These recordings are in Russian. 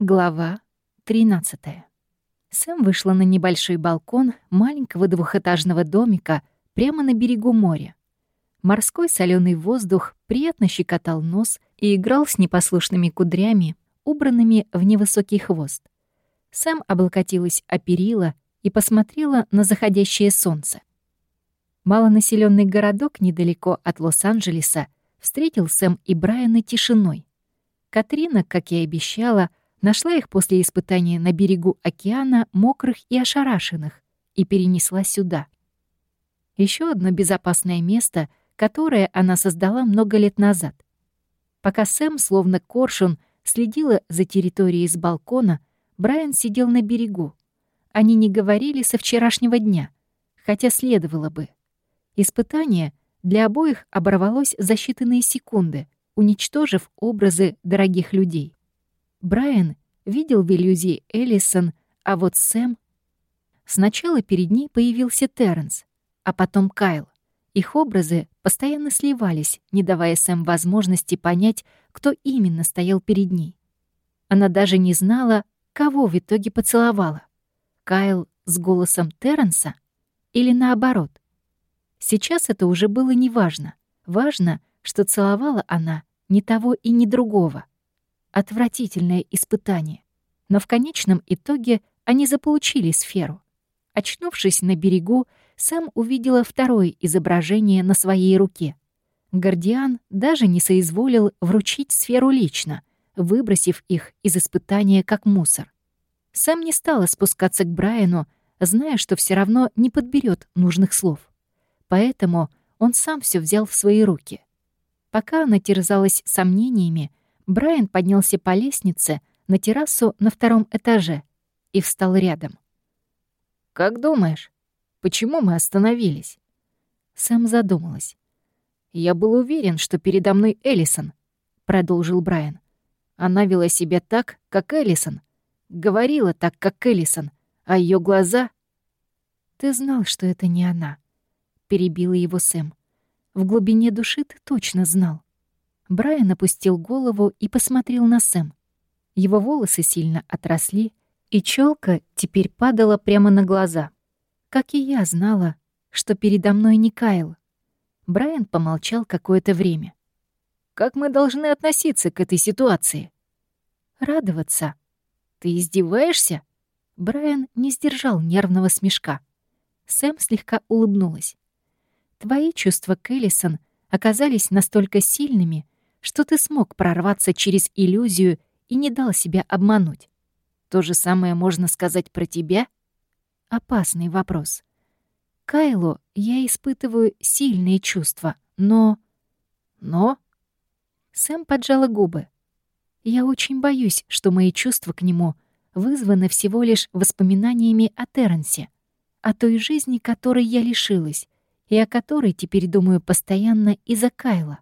Глава 13. Сэм вышла на небольшой балкон маленького двухэтажного домика прямо на берегу моря. Морской соленый воздух приятно щекотал нос и играл с непослушными кудрями, убранными в невысокий хвост. Сэм облокотилась о перила и посмотрела на заходящее солнце. Малонаселенный городок недалеко от Лос-Анджелеса встретил Сэм и Брайана тишиной. Катрина, как и обещала, Нашла их после испытания на берегу океана мокрых и ошарашенных и перенесла сюда. Еще одно безопасное место, которое она создала много лет назад. Пока Сэм, словно коршун, следила за территорией с балкона, Брайан сидел на берегу. Они не говорили со вчерашнего дня, хотя следовало бы. Испытание для обоих оборвалось за считанные секунды, уничтожив образы дорогих людей. Брайан видел в иллюзии Эллисон, а вот Сэм... Сначала перед ней появился Терренс, а потом Кайл. Их образы постоянно сливались, не давая Сэм возможности понять, кто именно стоял перед ней. Она даже не знала, кого в итоге поцеловала. Кайл с голосом Терренса или наоборот. Сейчас это уже было неважно. Важно, что целовала она не того и не другого — Отвратительное испытание. Но в конечном итоге они заполучили сферу. Очнувшись на берегу, Сэм увидела второе изображение на своей руке. Гардиан даже не соизволил вручить сферу лично, выбросив их из испытания как мусор. Сэм не стала спускаться к Брайану, зная, что все равно не подберет нужных слов. Поэтому он сам все взял в свои руки. Пока она терзалась сомнениями, Брайан поднялся по лестнице на террасу на втором этаже и встал рядом. «Как думаешь, почему мы остановились?» Сэм задумалась. «Я был уверен, что передо мной Эллисон», — продолжил Брайан. «Она вела себя так, как Эллисон, говорила так, как Эллисон, а ее глаза...» «Ты знал, что это не она», — перебила его Сэм. «В глубине души ты точно знал. Брайан опустил голову и посмотрел на Сэм. Его волосы сильно отросли, и челка теперь падала прямо на глаза. Как и я знала, что передо мной не Кайл. Брайан помолчал какое-то время. «Как мы должны относиться к этой ситуации?» «Радоваться». «Ты издеваешься?» Брайан не сдержал нервного смешка. Сэм слегка улыбнулась. «Твои чувства к Эллисон оказались настолько сильными, что ты смог прорваться через иллюзию и не дал себя обмануть. То же самое можно сказать про тебя? Опасный вопрос. Кайлу я испытываю сильные чувства, но... Но? Сэм поджала губы. Я очень боюсь, что мои чувства к нему вызваны всего лишь воспоминаниями о Терренсе, о той жизни, которой я лишилась, и о которой теперь думаю постоянно из-за Кайла.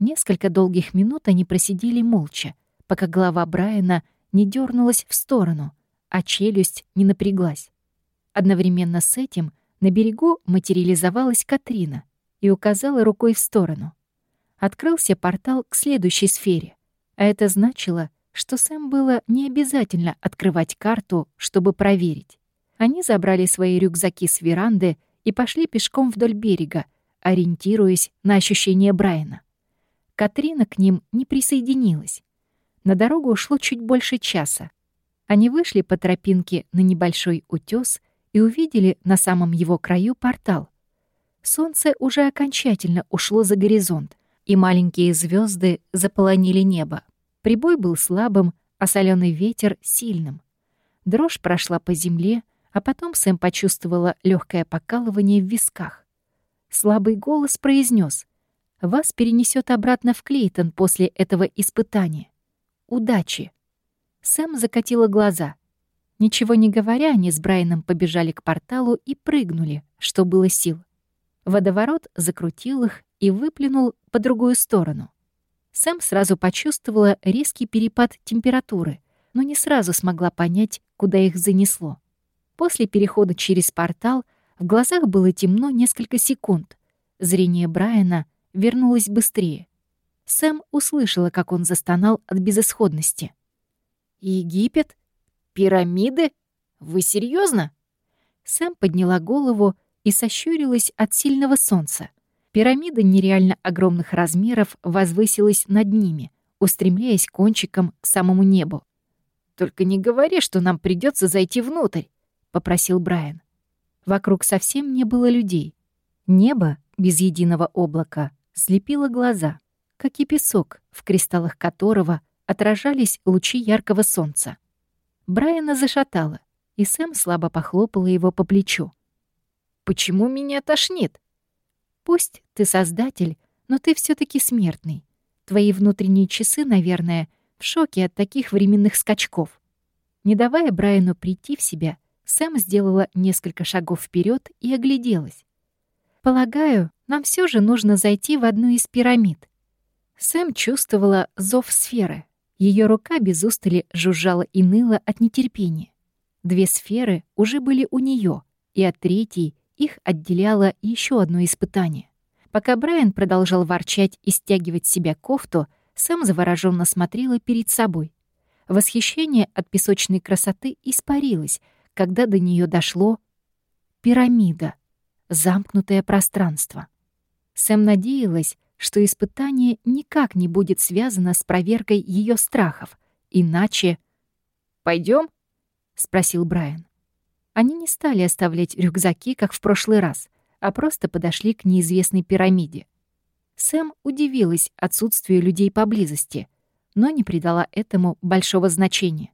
Несколько долгих минут они просидели молча, пока голова Брайана не дернулась в сторону, а челюсть не напряглась. Одновременно с этим на берегу материализовалась Катрина и указала рукой в сторону. Открылся портал к следующей сфере, а это значило, что Сэм было не обязательно открывать карту, чтобы проверить. Они забрали свои рюкзаки с веранды и пошли пешком вдоль берега, ориентируясь на ощущения Брайана. Катрина к ним не присоединилась. На дорогу ушло чуть больше часа. Они вышли по тропинке на небольшой утёс и увидели на самом его краю портал. Солнце уже окончательно ушло за горизонт, и маленькие звезды заполонили небо. Прибой был слабым, а соленый ветер — сильным. Дрожь прошла по земле, а потом Сэм почувствовала легкое покалывание в висках. Слабый голос произнес: вас перенесет обратно в Клейтон после этого испытания. Удачи!» Сэм закатила глаза. Ничего не говоря, они с Брайаном побежали к порталу и прыгнули, что было сил. Водоворот закрутил их и выплюнул по другую сторону. Сэм сразу почувствовала резкий перепад температуры, но не сразу смогла понять, куда их занесло. После перехода через портал в глазах было темно несколько секунд. Зрение Брайана вернулась быстрее. Сэм услышала, как он застонал от безысходности. Египет? Пирамиды? Вы серьезно? Сэм подняла голову и сощурилась от сильного солнца. Пирамида нереально огромных размеров возвысилась над ними, устремляясь кончиком к самому небу. «Только не говори, что нам придется зайти внутрь», — попросил Брайан. Вокруг совсем не было людей. Небо, без единого облака, слепило глаза, как и песок, в кристаллах которого отражались лучи яркого солнца. Брайана зашатало, и Сэм слабо похлопала его по плечу. «Почему меня тошнит?» «Пусть ты создатель, но ты все таки смертный. Твои внутренние часы, наверное, в шоке от таких временных скачков». Не давая Брайану прийти в себя, Сэм сделала несколько шагов вперед и огляделась. «Полагаю, нам все же нужно зайти в одну из пирамид». Сэм чувствовала зов сферы. Ее рука без устали жужжала и ныла от нетерпения. Две сферы уже были у нее, и от третьей их отделяло еще одно испытание. Пока Брайан продолжал ворчать и стягивать себя кофту, Сэм завороженно смотрела перед собой. Восхищение от песочной красоты испарилось, когда до нее дошло пирамида, замкнутое пространство. Сэм надеялась, что испытание никак не будет связано с проверкой ее страхов, иначе... Пойдем? спросил Брайан. Они не стали оставлять рюкзаки, как в прошлый раз, а просто подошли к неизвестной пирамиде. Сэм удивилась отсутствию людей поблизости, но не придала этому большого значения.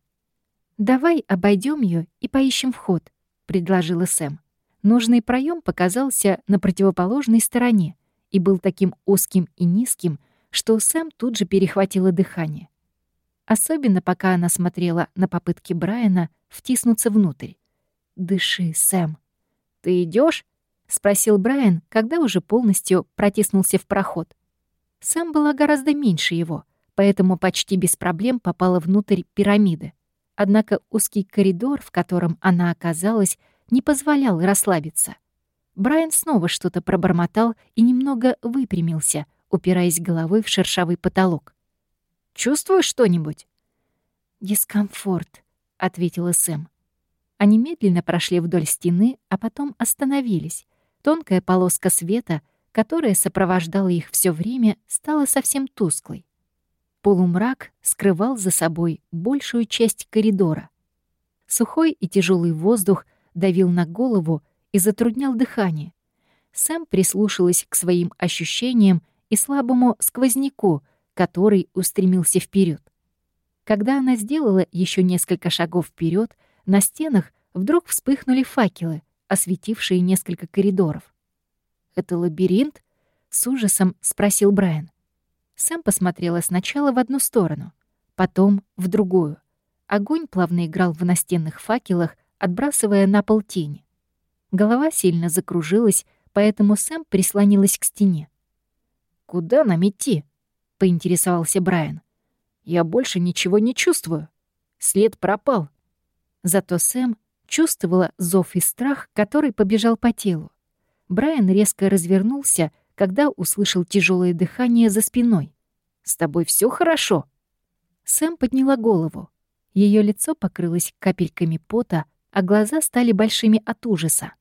«Давай обойдем ее и поищем вход», — предложила Сэм. Нужный проем показался на противоположной стороне и был таким узким и низким, что Сэм тут же перехватила дыхание. Особенно пока она смотрела на попытки Брайана втиснуться внутрь. «Дыши, Сэм». «Ты идешь? спросил Брайан, когда уже полностью протиснулся в проход. Сэм была гораздо меньше его, поэтому почти без проблем попала внутрь пирамиды. Однако узкий коридор, в котором она оказалась, не позволял расслабиться. Брайан снова что-то пробормотал и немного выпрямился, упираясь головой в шершавый потолок. «Чувствуешь что-нибудь?» «Дискомфорт», — ответила Сэм. Они медленно прошли вдоль стены, а потом остановились. Тонкая полоска света, которая сопровождала их все время, стала совсем тусклой. Полумрак скрывал за собой большую часть коридора. Сухой и тяжелый воздух давил на голову и затруднял дыхание. Сэм прислушалась к своим ощущениям и слабому сквозняку, который устремился вперед. Когда она сделала еще несколько шагов вперед, на стенах вдруг вспыхнули факелы, осветившие несколько коридоров. «Это лабиринт?» — с ужасом спросил Брайан. Сэм посмотрела сначала в одну сторону, потом в другую. Огонь плавно играл в настенных факелах, отбрасывая на пол тени. Голова сильно закружилась, поэтому Сэм прислонилась к стене. «Куда нам идти?» — поинтересовался Брайан. «Я больше ничего не чувствую. След пропал». Зато Сэм чувствовала зов и страх, который побежал по телу. Брайан резко развернулся — когда услышал тяжелое дыхание за спиной. «С тобой все хорошо?» Сэм подняла голову. Ее лицо покрылось капельками пота, а глаза стали большими от ужаса.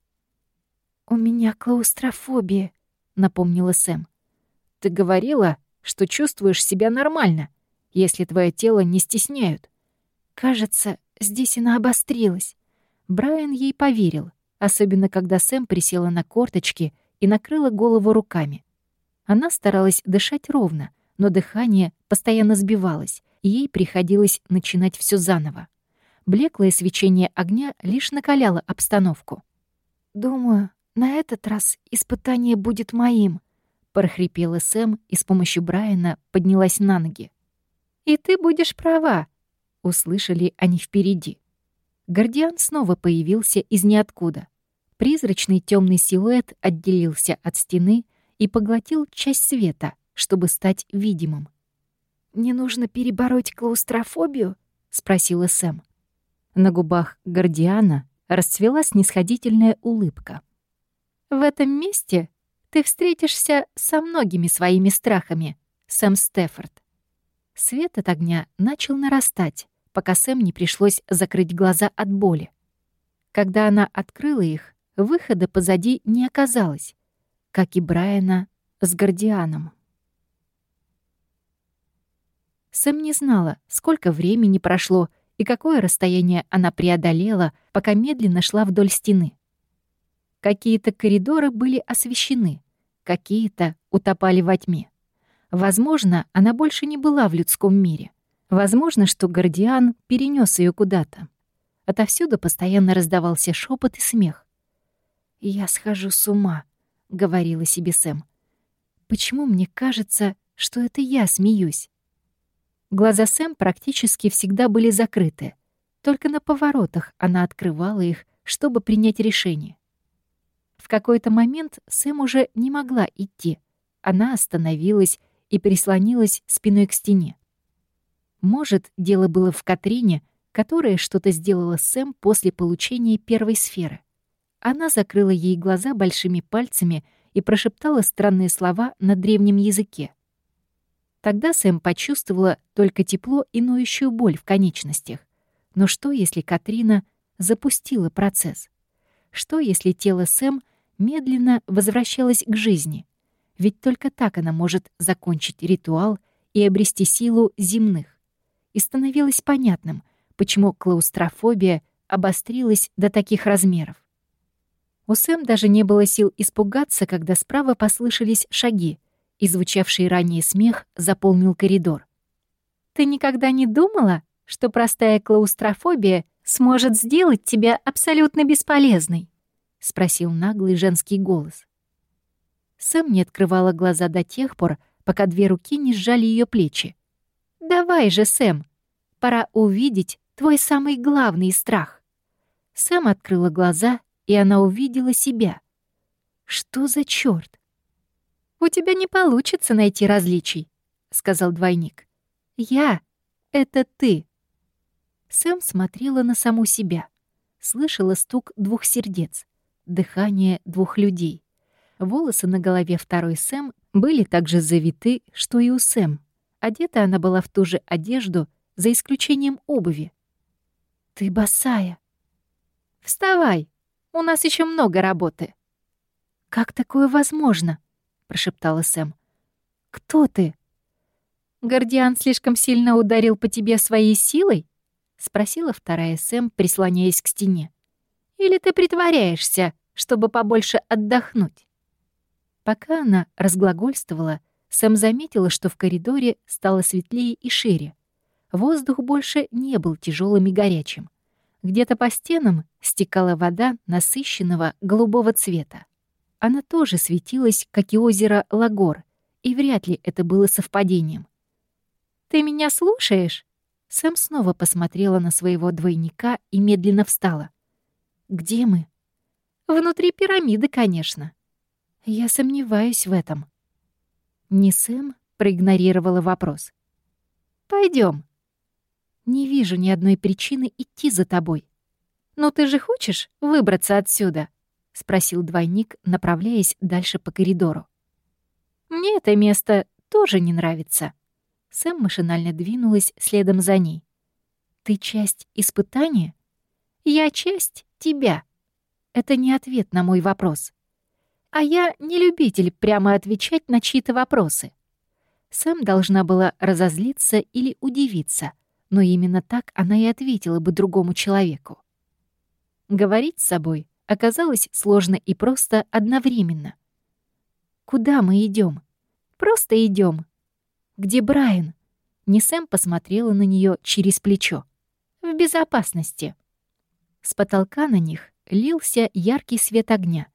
«У меня клаустрофобия», — напомнила Сэм. «Ты говорила, что чувствуешь себя нормально, если твое тело не стесняют». «Кажется, здесь она обострилась». Брайан ей поверил, особенно когда Сэм присела на корточки — и накрыла голову руками. Она старалась дышать ровно, но дыхание постоянно сбивалось, и ей приходилось начинать все заново. Блеклое свечение огня лишь накаляло обстановку. «Думаю, на этот раз испытание будет моим», — прохрипела Сэм и с помощью Брайана поднялась на ноги. «И ты будешь права», — услышали они впереди. Гардиан снова появился из ниоткуда. Призрачный темный силуэт отделился от стены и поглотил часть света, чтобы стать видимым. «Не нужно перебороть клаустрофобию?» — спросила Сэм. На губах Гордиана расцвела снисходительная улыбка. «В этом месте ты встретишься со многими своими страхами, Сэм Стефорд». Свет от огня начал нарастать, пока Сэм не пришлось закрыть глаза от боли. Когда она открыла их, выхода позади не оказалось, как и Брайана с Гардианом. Сэм не знала, сколько времени прошло и какое расстояние она преодолела, пока медленно шла вдоль стены. Какие-то коридоры были освещены, какие-то утопали во тьме. Возможно, она больше не была в людском мире. Возможно, что Гардиан перенес ее куда-то. Отовсюду постоянно раздавался шепот и смех. «Я схожу с ума», — говорила себе Сэм. «Почему мне кажется, что это я смеюсь?» Глаза Сэм практически всегда были закрыты. Только на поворотах она открывала их, чтобы принять решение. В какой-то момент Сэм уже не могла идти. Она остановилась и прислонилась спиной к стене. Может, дело было в Катрине, которая что-то сделала Сэм после получения первой сферы. Она закрыла ей глаза большими пальцами и прошептала странные слова на древнем языке. Тогда Сэм почувствовала только тепло и ноющую боль в конечностях. Но что, если Катрина запустила процесс? Что, если тело Сэм медленно возвращалось к жизни? Ведь только так она может закончить ритуал и обрести силу земных. И становилось понятным, почему клаустрофобия обострилась до таких размеров. У Сэм даже не было сил испугаться, когда справа послышались шаги, и звучавший ранее смех заполнил коридор. «Ты никогда не думала, что простая клаустрофобия сможет сделать тебя абсолютно бесполезной?» — спросил наглый женский голос. Сэм не открывала глаза до тех пор, пока две руки не сжали ее плечи. «Давай же, Сэм, пора увидеть твой самый главный страх». Сэм открыла глаза, и она увидела себя. Что за чёрт? «У тебя не получится найти различий», — сказал двойник. «Я — это ты». Сэм смотрела на саму себя, слышала стук двух сердец, дыхание двух людей. Волосы на голове второй Сэм были так же завиты, что и у Сэм. Одета она была в ту же одежду, за исключением обуви. «Ты босая». «Вставай, у нас еще много работы». «Как такое возможно?» — прошептала Сэм. «Кто ты?» «Гордиан слишком сильно ударил по тебе своей силой?» — спросила вторая Сэм, прислоняясь к стене. «Или ты притворяешься, чтобы побольше отдохнуть?» Пока она разглагольствовала, Сэм заметила, что в коридоре стало светлее и шире. Воздух больше не был тяжелым и горячим. Где-то по стенам стекала вода насыщенного голубого цвета. Она тоже светилась, как и озеро Лагор, и вряд ли это было совпадением. «Ты меня слушаешь?» Сэм снова посмотрела на своего двойника и медленно встала. «Где мы?» «Внутри пирамиды, конечно». «Я сомневаюсь в этом». Не Сэм проигнорировала вопрос. Пойдем. «Не вижу ни одной причины идти за тобой». «Но ты же хочешь выбраться отсюда?» — спросил двойник, направляясь дальше по коридору. «Мне это место тоже не нравится». Сэм машинально двинулась следом за ней. «Ты часть испытания?» «Я часть тебя». Это не ответ на мой вопрос. А я не любитель прямо отвечать на чьи-то вопросы. Сэм должна была разозлиться или удивиться, но именно так она и ответила бы другому человеку. Говорить с собой оказалось сложно и просто одновременно. «Куда мы идем? Просто идем. «Где Брайан?» Не Сэм посмотрела на нее через плечо. «В безопасности». С потолка на них лился яркий свет огня.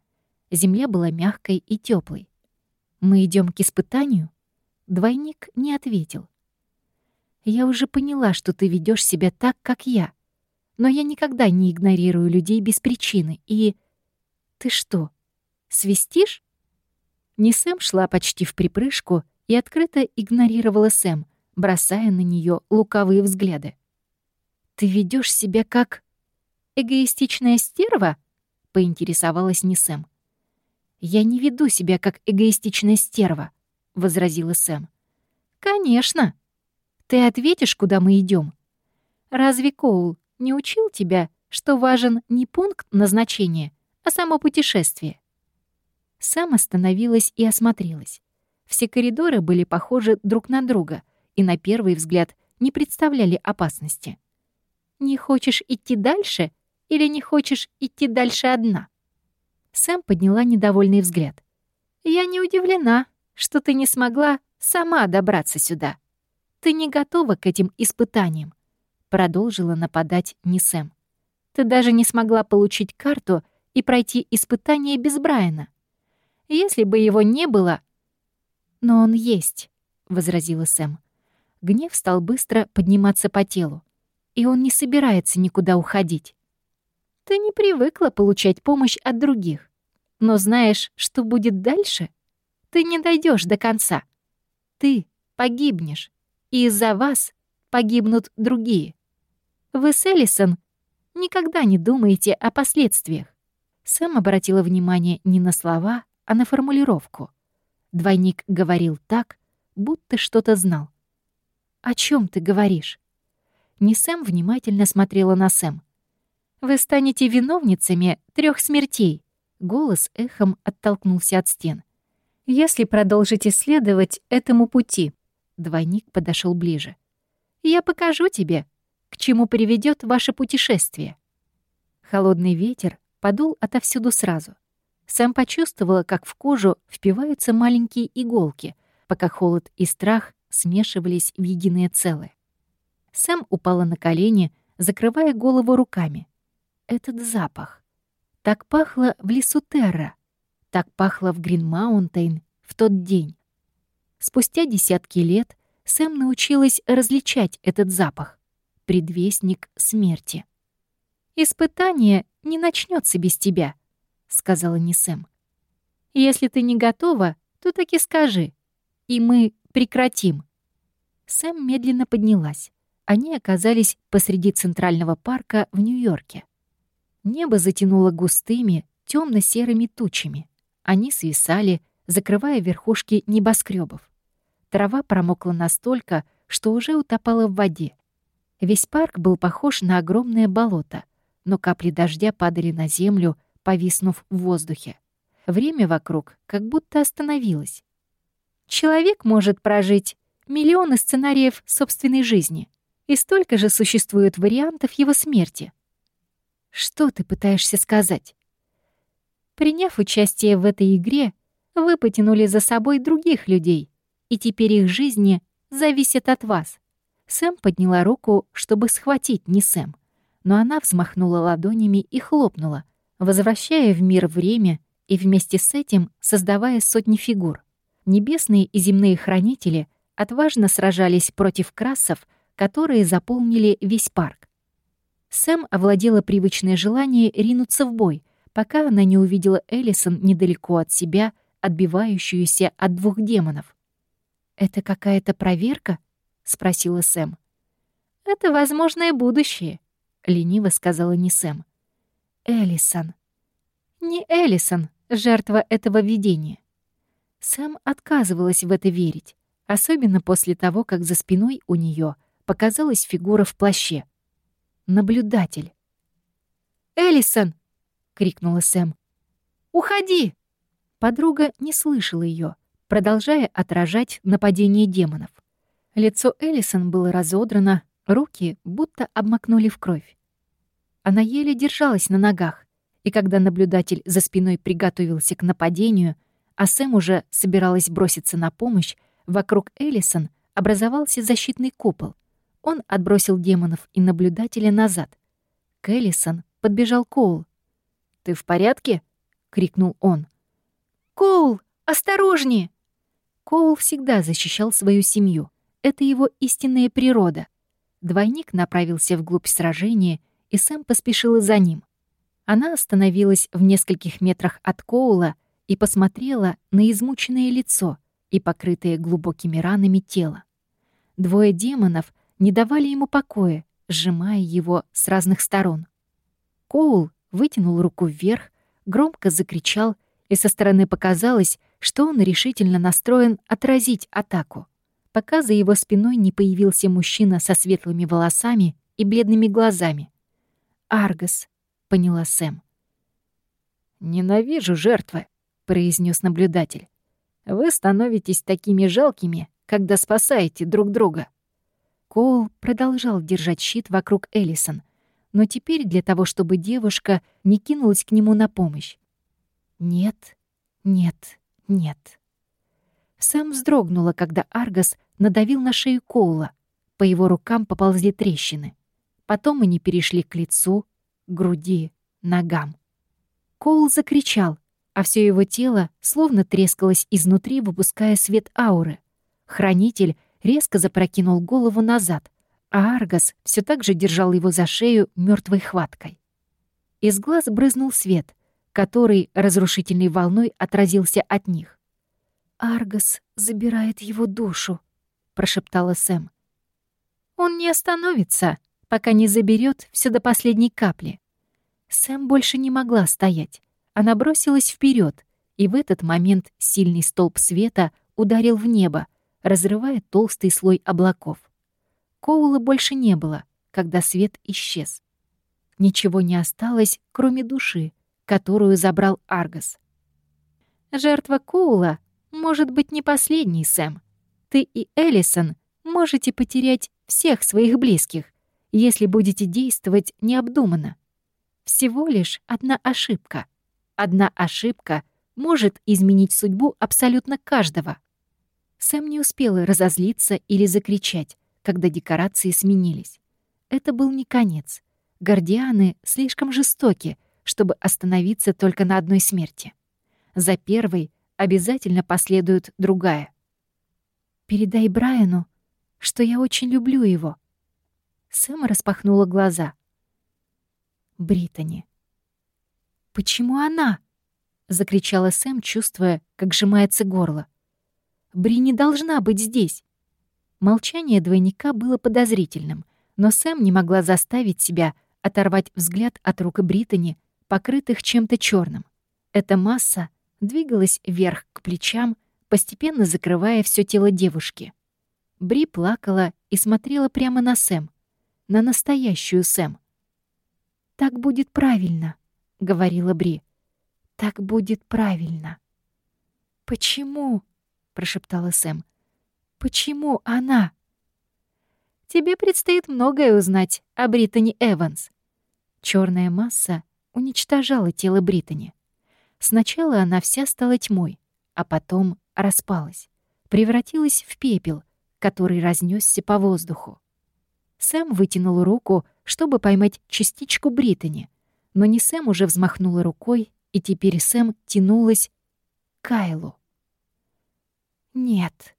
Земля была мягкой и теплой. «Мы идем к испытанию?» Двойник не ответил. «Я уже поняла, что ты ведешь себя так, как я», но я никогда не игнорирую людей без причины. И... Ты что, свистишь? Не Сэм шла почти в припрыжку и открыто игнорировала Сэм, бросая на нее лукавые взгляды. «Ты ведешь себя как эгоистичная стерва?» — поинтересовалась не Сэм. «Я не веду себя как эгоистичная стерва», — возразила Сэм. «Конечно. Ты ответишь, куда мы идем. Разве Коул не учил тебя, что важен не пункт назначения, а само путешествие?» Сэм остановилась и осмотрелась. Все коридоры были похожи друг на друга и на первый взгляд не представляли опасности. «Не хочешь идти дальше или не хочешь идти дальше одна?» Сэм подняла недовольный взгляд. «Я не удивлена, что ты не смогла сама добраться сюда. Ты не готова к этим испытаниям», — продолжила нападать не Сэм. «Ты даже не смогла получить карту и пройти испытание без Брайана. Если бы его не было, «Но он есть», — возразила Сэм. Гнев стал быстро подниматься по телу, и он не собирается никуда уходить. «Ты не привыкла получать помощь от других, но знаешь, что будет дальше? Ты не дойдешь до конца. Ты погибнешь, и из-за вас погибнут другие. Вы с Эллисон никогда не думаете о последствиях. Сэм обратила внимание не на слова, а на формулировку — Двойник говорил так, будто что-то знал. «О чем ты говоришь?» Не Сэм внимательно смотрела на Сэм. «Вы станете виновницами трех смертей», — голос эхом оттолкнулся от стен. «Если продолжите следовать этому пути», — двойник подошел ближе. «Я покажу тебе, чему приведет ваше путешествие». Холодный ветер подул отовсюду сразу. Сэм почувствовала, как в кожу впиваются маленькие иголки, пока холод и страх смешивались в единое целое. Сэм упала на колени, закрывая голову руками. Этот запах. Так пахло в лесу Терра. Так пахло в Грин-Маунтейн в тот день. Спустя десятки лет Сэм научилась различать этот запах. Предвестник смерти. «Испытание не начнется без тебя», сказала не Сэм. «Если ты не готова, то таки скажи, и мы прекратим». Сэм медленно поднялась. Они оказались посреди Центрального парка в Нью-Йорке. Небо затянуло густыми, темно серыми тучами. Они свисали, закрывая верхушки небоскребов. Трава промокла настолько, что уже утопала в воде. Весь парк был похож на огромное болото, но капли дождя падали на землю, повиснув в воздухе. Время вокруг как будто остановилось. Человек может прожить миллионы сценариев собственной жизни, и столько же существует вариантов его смерти. Что ты пытаешься сказать? Приняв участие в этой игре, вы потянули за собой других людей, и теперь их жизни зависят от вас. Сэм подняла руку, чтобы схватить не Сэм, но она взмахнула ладонями и хлопнула, возвращая в мир время и вместе с этим создавая сотни фигур. Небесные и земные хранители отважно сражались против красов, которые заполнили весь парк. Сэм овладела привычное желание ринуться в бой, пока она не увидела Эллисон недалеко от себя, отбивающуюся от двух демонов. «Это какая-то проверка?» — спросила Сэм. «Это возможное будущее», — лениво сказала не Сэм. Элисон. Не Элисон, жертва этого видения. Сэм отказывалась в это верить, особенно после того, как за спиной у нее показалась фигура в плаще. Наблюдатель. «Элисон!» — крикнула Сэм. «Уходи!» Подруга не слышала ее, продолжая отражать нападение демонов. Лицо Элисон было разодрано, руки будто обмакнули в кровь. Она еле держалась на ногах, и когда наблюдатель за спиной приготовился к нападению, а Сэм уже собиралась броситься на помощь, вокруг Эллисон образовался защитный купол. Он отбросил демонов и наблюдателя назад. К Эллисон подбежал Коул. «Ты в порядке?» — крикнул он. «Коул, осторожнее!» Коул всегда защищал свою семью. Это его истинная природа. Двойник направился вглубь сражения и Сэм поспешила за ним. Она остановилась в нескольких метрах от Коула и посмотрела на измученное лицо и покрытое глубокими ранами тело. Двое демонов не давали ему покоя, сжимая его с разных сторон. Коул вытянул руку вверх, громко закричал, и со стороны показалось, что он решительно настроен отразить атаку. Пока за его спиной не появился мужчина со светлыми волосами и бледными глазами. «Аргос», — поняла Сэм. «Ненавижу жертвы», — произнес наблюдатель. «Вы становитесь такими жалкими, когда спасаете друг друга». Коул продолжал держать щит вокруг Эллисон, но теперь для того, чтобы девушка не кинулась к нему на помощь. «Нет, нет, нет». Сэм вздрогнула, когда Аргос надавил на шею Коула. По его рукам поползли трещины. Потом они перешли к лицу, груди, ногам. Коул закричал, а все его тело словно трескалось изнутри, выпуская свет ауры. Хранитель резко запрокинул голову назад, а Аргос все так же держал его за шею мертвой хваткой. Из глаз брызнул свет, который разрушительной волной отразился от них. «Аргос забирает его душу», — прошептала Сэм. «Он не остановится, пока не заберет все до последней капли». Сэм больше не могла стоять. Она бросилась вперед, и в этот момент сильный столб света ударил в небо, разрывая толстый слой облаков. Коула больше не было, когда свет исчез. Ничего не осталось, кроме души, которую забрал Аргос. Жертва Коула может быть не последней, Сэм. Ты и Эллисон можете потерять всех своих близких, если будете действовать необдуманно. Всего лишь одна ошибка. Одна ошибка может изменить судьбу абсолютно каждого. Сэм не успела разозлиться или закричать, когда декорации сменились. Это был не конец. Гордианы слишком жестоки, чтобы остановиться только на одной смерти. За первой обязательно последует другая. «Передай Брайану, что я очень люблю его». Сэм распахнула глаза. Британи. «Почему она?» — закричала Сэм, чувствуя, как сжимается горло. «Бри не должна быть здесь». Молчание двойника было подозрительным, но Сэм не могла заставить себя оторвать взгляд от рук Британи, покрытых чем-то черным. Эта масса двигалась вверх к плечам, постепенно закрывая все тело девушки. Бри плакала и смотрела прямо на Сэм, на настоящую Сэм. «Так будет правильно», — говорила Бри. «Так будет правильно». «Почему?» — прошептала Сэм. Почему она? Тебе предстоит многое узнать о Британи Эванс. Черная масса уничтожала тело Британи. Сначала она вся стала тьмой, а потом распалась, превратилась в пепел, который разнесся по воздуху. Сэм вытянул руку, чтобы поймать частичку Британи, но не Сэм уже взмахнула рукой, и теперь Сэм тянулась к Кайлу. «Нет»,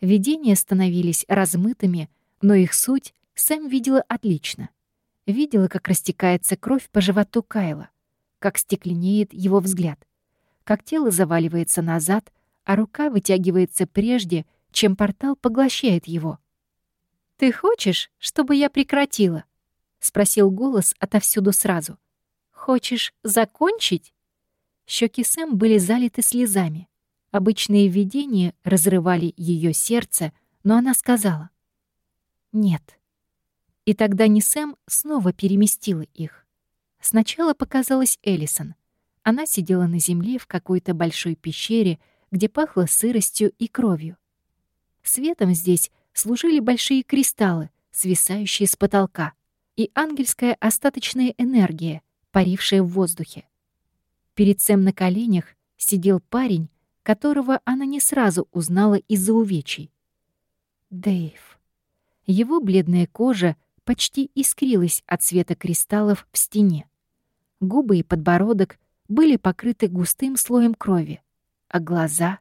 Видения становились размытыми, но их суть Сэм видела отлично. Видела, как растекается кровь по животу Кайла, как стекленеет его взгляд, как тело заваливается назад, а рука вытягивается прежде, чем портал поглощает его. «Ты хочешь, чтобы я прекратила?» — спросил голос отовсюду сразу. «Хочешь закончить?» Щеки Сэм были залиты слезами. Обычные видения разрывали ее сердце, но она сказала «нет». И тогда Нисэм снова переместила их. Сначала показалась Эллисон. Она сидела на земле в какой-то большой пещере, где пахло сыростью и кровью. Светом здесь служили большие кристаллы, свисающие с потолка, и ангельская остаточная энергия, парившая в воздухе. Перед Сэм на коленях сидел парень которого она не сразу узнала из-за увечий. Дэйв. Его бледная кожа почти искрилась от света кристаллов в стене. Губы и подбородок были покрыты густым слоем крови, а глаза...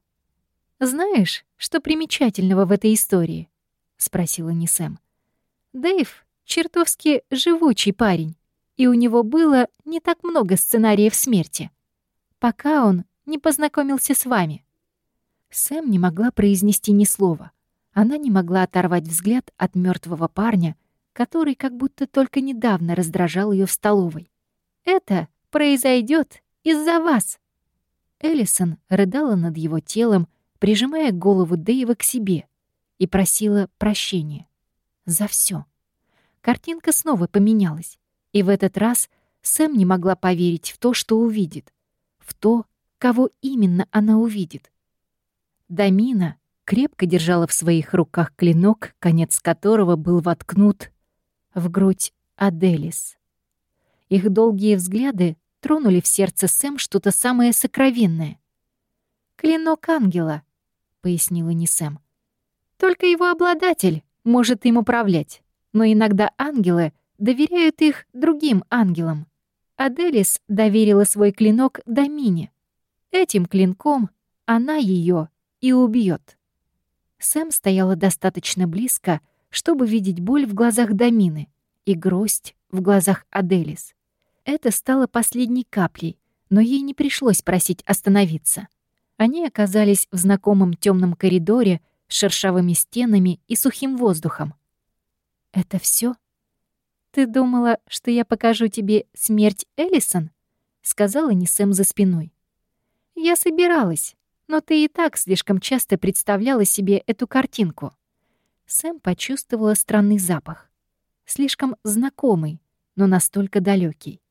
«Знаешь, что примечательного в этой истории?» — спросила Нисэм. «Дэйв — чертовски живучий парень, и у него было не так много сценариев смерти. Пока он не познакомился с вами». Сэм не могла произнести ни слова. Она не могла оторвать взгляд от мертвого парня, который как будто только недавно раздражал ее в столовой. «Это произойдет из-за вас!» Эллисон рыдала над его телом, прижимая голову Дэйва к себе, и просила прощения. За все. Картинка снова поменялась, и в этот раз Сэм не могла поверить в то, что увидит, в то, кого именно она увидит. Дамина крепко держала в своих руках клинок, конец которого был воткнут в грудь Аделис. Их долгие взгляды тронули в сердце Сэм что-то самое сокровенное. «Клинок ангела», — пояснила не Сэм. «Только его обладатель может им управлять, но иногда ангелы доверяют их другим ангелам. Аделис доверила свой клинок Дамине. Этим клинком она ее и убьет. Сэм стояла достаточно близко, чтобы видеть боль в глазах Дамины и грусть в глазах Аделис. Это стало последней каплей, но ей не пришлось просить остановиться. Они оказались в знакомом темном коридоре с шершавыми стенами и сухим воздухом. «Это все? Ты думала, что я покажу тебе смерть Эллисон?» — сказала Нисэм за спиной. «Я собиралась, но ты и так слишком часто представляла себе эту картинку». Сэм почувствовала странный запах. Слишком знакомый, но настолько далекий.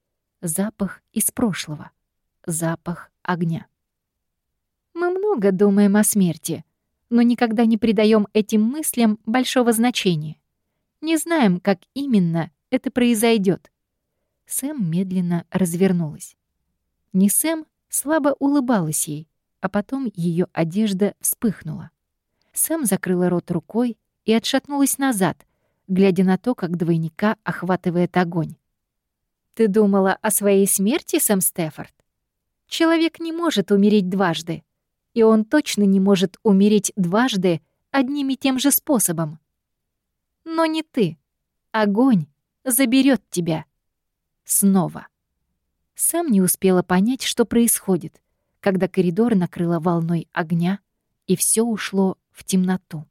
Запах из прошлого. Запах огня. Мы много думаем о смерти, но никогда не придаем этим мыслям большого значения. Не знаем, как именно это произойдет. Сэм медленно развернулась. Не Сэм слабо улыбалась ей, а потом ее одежда вспыхнула. Сэм закрыла рот рукой и отшатнулась назад, глядя на то, как двойника охватывает огонь. «Ты думала о своей смерти, Сэм Стефорд? Человек не может умереть дважды, и он точно не может умереть дважды одним и тем же способом. Но не ты. Огонь заберет тебя. Снова. Сам не успела понять, что происходит, когда коридор накрыло волной огня, и все ушло в темноту.